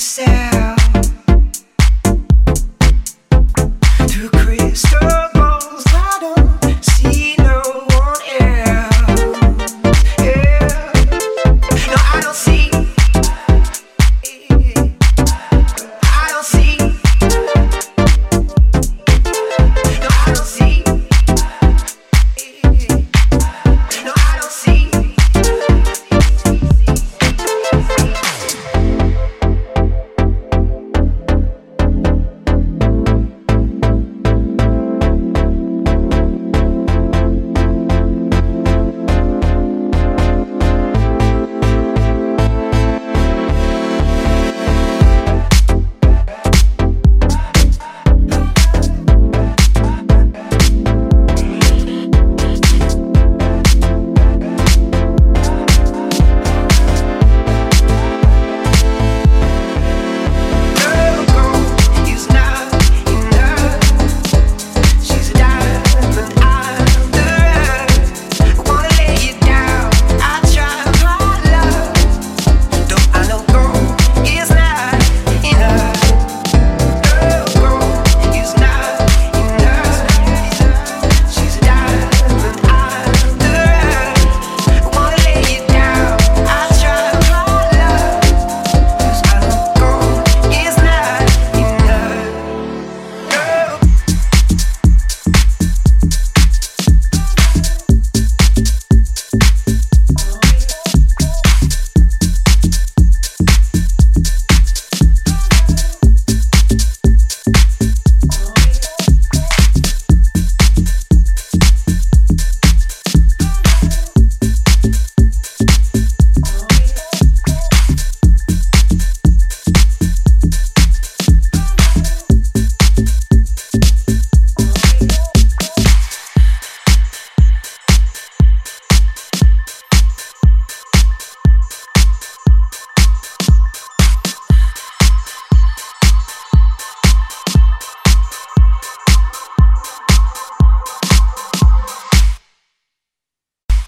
say